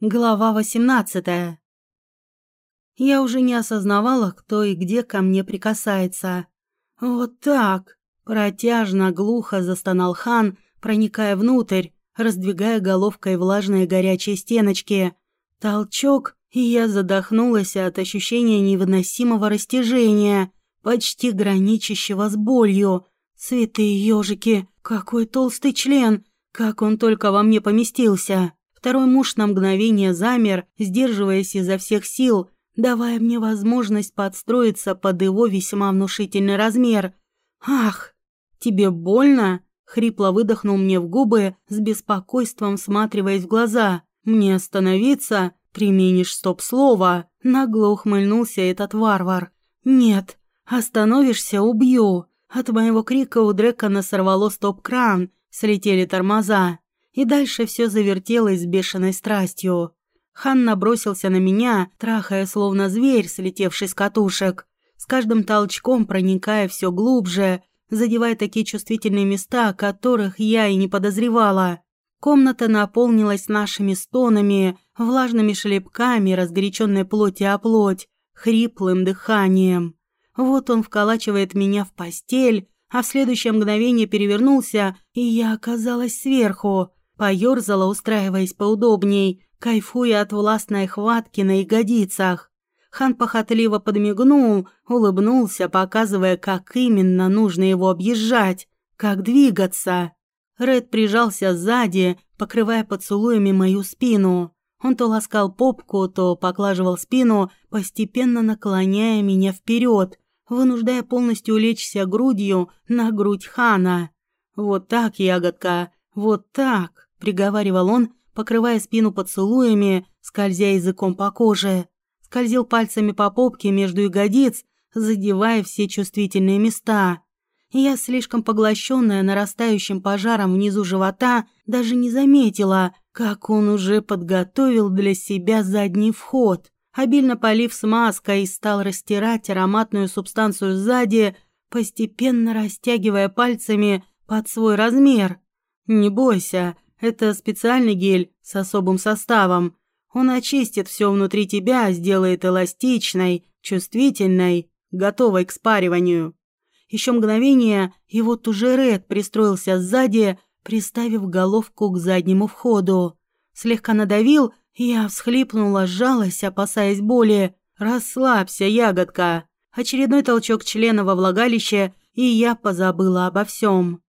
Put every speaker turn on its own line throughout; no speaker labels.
Глава 18. Я уже не осознавала, кто и где ко мне прикасается. Вот так, протяжно, глухо застонал Хан, проникая внутрь, раздвигая головкой влажные горячие стеночки. Толчок, и я задохнулась от ощущения невыносимого растяжения, почти граничащего с болью. Святые ежики, какой толстый член, как он только во мне поместился. Второй муж на мгновение замер, сдерживаясь изо всех сил, давая мне возможность подстроиться под его весьма внушительный размер. «Ах, тебе больно?» — хрипло выдохнул мне в губы, с беспокойством всматриваясь в глаза. «Мне остановиться? Применишь стоп-слово?» — нагло ухмыльнулся этот варвар. «Нет, остановишься — убью!» От моего крика у Дрекона сорвало стоп-кран, слетели тормоза и дальше все завертелось с бешеной страстью. Хан набросился на меня, трахая словно зверь, слетевший с катушек, с каждым толчком проникая все глубже, задевая такие чувствительные места, которых я и не подозревала. Комната наполнилась нашими стонами, влажными шлепками разгоряченной плоти о плоть, хриплым дыханием. Вот он вколачивает меня в постель, а в следующее мгновение перевернулся, и я оказалась сверху, Поёрзала, устраиваясь поудобней, кайфуя от властной хватки на ягодицах. Хан похотливо подмигнул, улыбнулся, показывая, как именно нужно его объезжать, как двигаться. Ред прижался сзади, покрывая поцелуями мою спину. Он то ласкал попку, то поглаживал спину, постепенно наклоняя меня вперед, вынуждая полностью улечься грудью на грудь Хана. Вот так, ягодка, вот так приговаривал он, покрывая спину поцелуями, скользя языком по коже. Скользил пальцами по попке между ягодиц, задевая все чувствительные места. Я, слишком поглощенная нарастающим пожаром внизу живота, даже не заметила, как он уже подготовил для себя задний вход. Обильно полив смазкой, стал растирать ароматную субстанцию сзади, постепенно растягивая пальцами под свой размер. «Не бойся, это специальный гель с особым составом. Он очистит все внутри тебя, сделает эластичной, чувствительной, готовой к спариванию. Еще мгновение, и вот уже Ред пристроился сзади, приставив головку к заднему входу. Слегка надавил, и я всхлипнула, сжалась, опасаясь боли. «Расслабься, ягодка!» Очередной толчок члена во влагалище, и я позабыла обо всем.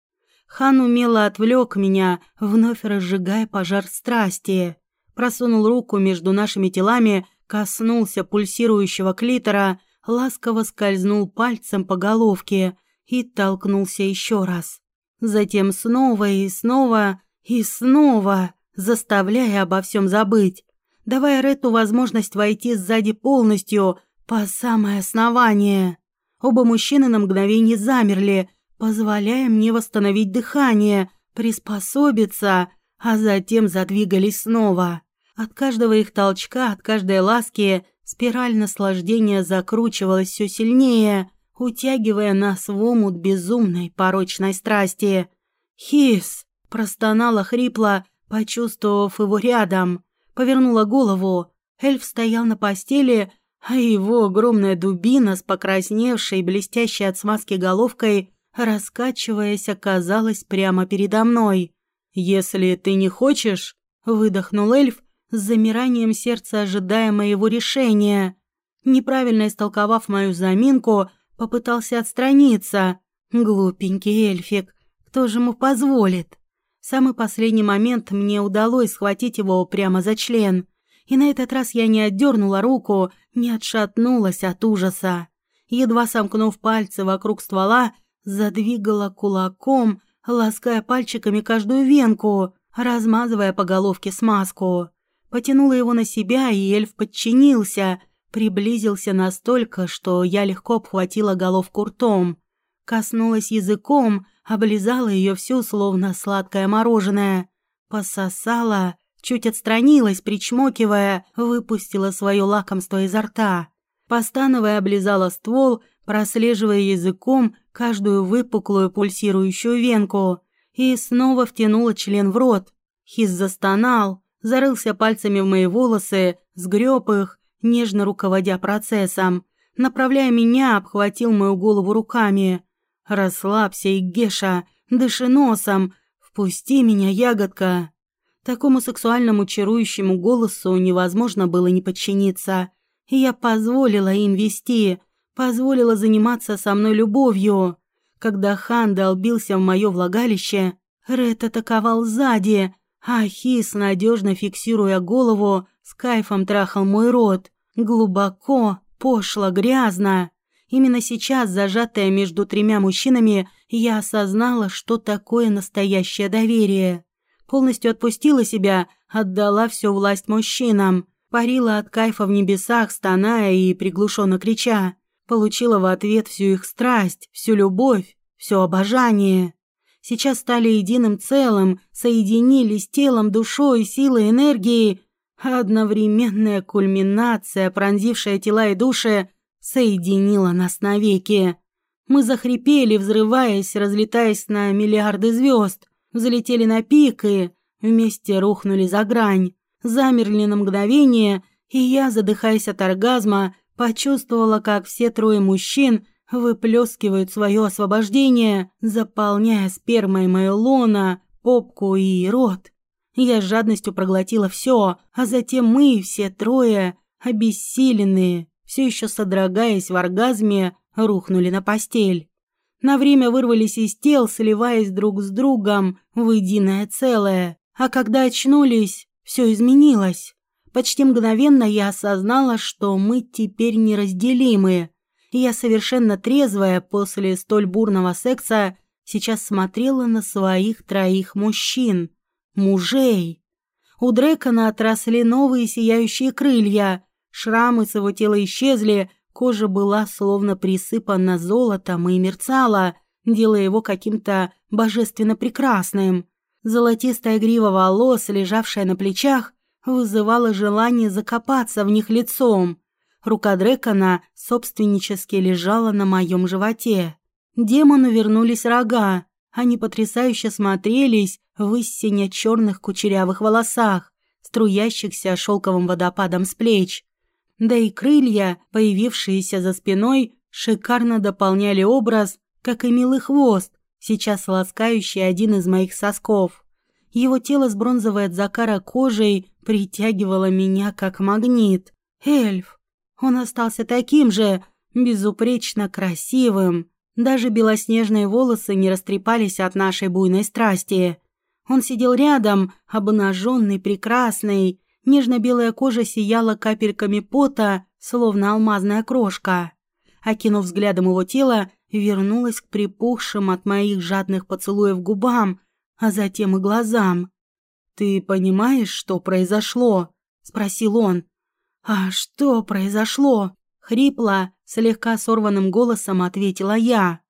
Хан умело отвлек меня, вновь разжигая пожар страсти. Просунул руку между нашими телами, коснулся пульсирующего клитора, ласково скользнул пальцем по головке и толкнулся еще раз. Затем снова и снова и снова, заставляя обо всем забыть, давая Рету возможность войти сзади полностью, по самое основание. Оба мужчины на мгновение замерли, позволяя мне восстановить дыхание, приспособиться, а затем задвигались снова. От каждого их толчка, от каждой ласки спираль наслаждения закручивалась все сильнее, утягивая нас в омут безумной порочной страсти. «Хис!» – простонала хрипло, почувствовав его рядом. Повернула голову. Эльф стоял на постели, а его огромная дубина с покрасневшей, блестящей от смазки головкой раскачиваясь, оказалась прямо передо мной. «Если ты не хочешь», — выдохнул эльф, с замиранием сердца ожидая моего решения. Неправильно истолковав мою заминку, попытался отстраниться. Глупенький эльфик, кто же ему позволит? В самый последний момент мне удалось схватить его прямо за член. И на этот раз я не отдернула руку, не отшатнулась от ужаса. Едва сомкнув пальцы вокруг ствола, задвигала кулаком, лаская пальчиками каждую венку, размазывая по головке смазку. Потянула его на себя, и эльф подчинился, приблизился настолько, что я легко обхватила головку ртом. Коснулась языком, облизала ее всю, словно сладкое мороженое. Пососала, чуть отстранилась, причмокивая, выпустила свое лакомство изо рта. Постановая, облизала ствол, прослеживая языком каждую выпуклую пульсирующую венку, и снова втянула член в рот. Хиз застонал, зарылся пальцами в мои волосы, сгреб их, нежно руководя процессом. Направляя меня, обхватил мою голову руками. «Расслабься, Игеша, дыши носом, впусти меня, ягодка». Такому сексуальному чарующему голосу невозможно было не подчиниться. И я позволила им вести, позволила заниматься со мной любовью. Когда хан долбился в мое влагалище, Ред атаковал сзади, а Хис, надежно фиксируя голову, с кайфом трахал мой рот. Глубоко, пошло, грязно. Именно сейчас, зажатая между тремя мужчинами, я осознала, что такое настоящее доверие. Полностью отпустила себя, отдала всю власть мужчинам. Парила от кайфа в небесах, стоная и приглушенно крича. Получила в ответ всю их страсть, всю любовь, все обожание. Сейчас стали единым целым, соединились телом, душой, силой, энергией. Одновременная кульминация, пронзившая тела и души, соединила нас навеки. Мы захрипели, взрываясь, разлетаясь на миллиарды звезд, взлетели на пик и вместе рухнули за грань, замерли на мгновение, и я, задыхаясь от оргазма, почувствовала, как все трое мужчин выплескивают свое освобождение, заполняя спермой мое лоно, попку и рот. Я с жадностью проглотила все, а затем мы, все трое, обессиленные, все еще содрогаясь в оргазме, рухнули на постель. На время вырвались из тел, сливаясь друг с другом в единое целое. А когда очнулись, все изменилось. Почти мгновенно я осознала, что мы теперь неразделимы. Я совершенно трезвая после столь бурного секса сейчас смотрела на своих троих мужчин мужей. У Дрекона отросли новые сияющие крылья, шрамы с его тела исчезли, кожа была словно присыпана золотом и мерцала, делая его каким-то божественно прекрасным. Золотистая грива волос, лежавшая на плечах, вызывала желание закопаться в них лицом. Рука Дрекона собственнически лежала на моем животе. Демону вернулись рога. Они потрясающе смотрелись в истине черных кучерявых волосах, струящихся шелковым водопадом с плеч. Да и крылья, появившиеся за спиной, шикарно дополняли образ, как и милый хвост, сейчас ласкающий один из моих сосков. Его тело с бронзовой от закара кожей притягивало меня как магнит. Эльф. Он остался таким же, безупречно красивым. Даже белоснежные волосы не растрепались от нашей буйной страсти. Он сидел рядом, обнаженный, прекрасный. Нежно-белая кожа сияла капельками пота, словно алмазная крошка. Окинув взглядом его тело, вернулась к припухшим от моих жадных поцелуев губам, а затем и глазам. «Ты понимаешь, что произошло?» – спросил он. «А что произошло?» – хрипло, слегка сорванным голосом ответила я.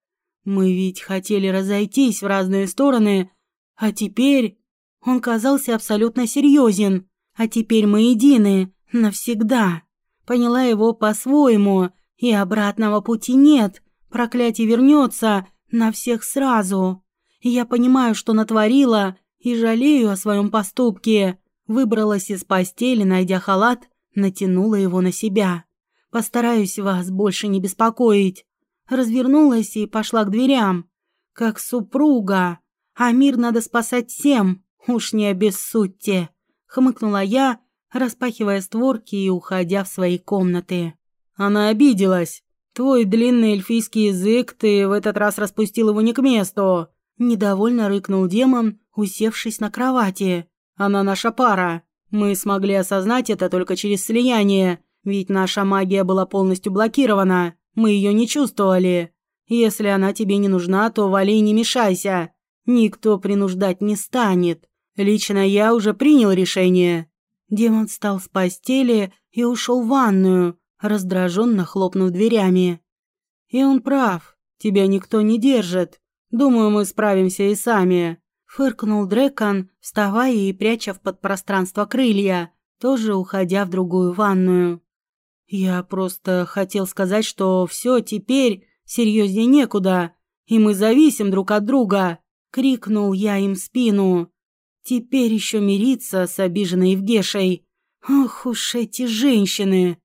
«Мы ведь хотели разойтись в разные стороны, а теперь он казался абсолютно серьезен. А теперь мы едины навсегда. Поняла его по-своему, и обратного пути нет. Проклятие вернется на всех сразу. Я понимаю, что натворила, и жалею о своем поступке. Выбралась из постели, найдя халат, натянула его на себя. Постараюсь вас больше не беспокоить. Развернулась и пошла к дверям. Как супруга. А мир надо спасать всем, уж не обессудьте, хмыкнула я, распахивая створки и уходя в свои комнаты. Она обиделась. Твой длинный эльфийский язык, ты в этот раз распустил его не к месту. Недовольно рыкнул демон, усевшись на кровати. Она наша пара. Мы смогли осознать это только через слияние, ведь наша магия была полностью блокирована. Мы ее не чувствовали. Если она тебе не нужна, то вали не мешайся. Никто принуждать не станет. Лично я уже принял решение. Демон встал с постели и ушел в ванную, раздраженно хлопнув дверями. И он прав. Тебя никто не держит. Думаю, мы справимся и сами. Фыркнул Дрекон, вставая и пряча в подпространство крылья, тоже уходя в другую ванную. Я просто хотел сказать, что все теперь серьезнее некуда, и мы зависим друг от друга. Крикнул я им в спину. Теперь еще мириться с обиженной Евгешей. Ох уж эти женщины!